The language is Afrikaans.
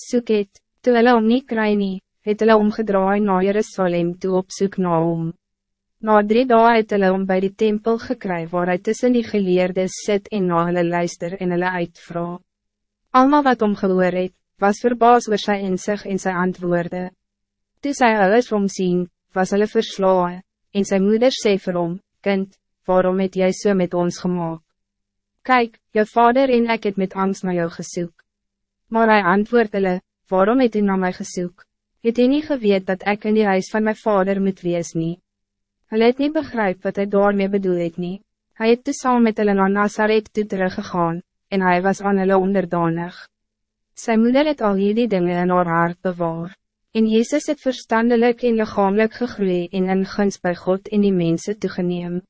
soek het, toe hulle om nie kry nie, het hulle omgedraai na Jerusalem toe op soek na hom. Na drie dagen het hulle om by die tempel gekry waar hy tussen die geleerdes sit en na hulle luister en hulle uitvra. Almal wat om gehoor het, was verbaas oor sy inzicht en sy antwoorde. Toe sy alles om sien, was hulle verslaan, en sy moeder sê vir hom, Kind, waarom het jy so met ons gemaakt? Kijk, je vader en ik het met angst naar jou gesoek. Maar hij antwoord hulle, waarom het u naar mij gesoek? Het u niet geweet dat ik in die huis van mijn vader moet wees nie? Hulle het niet begrijp wat hij daarmee bedoel het nie. Hy het dus saam met hulle na Nazareth toe teruggegaan, en hij was aan hulle onderdanig. Zijn moeder het al hierdie dingen in haar hart bewaar. En Jezus het verstandelijk en lichamelijk gegroeid en in gunst bij God in die mensen toegeneem.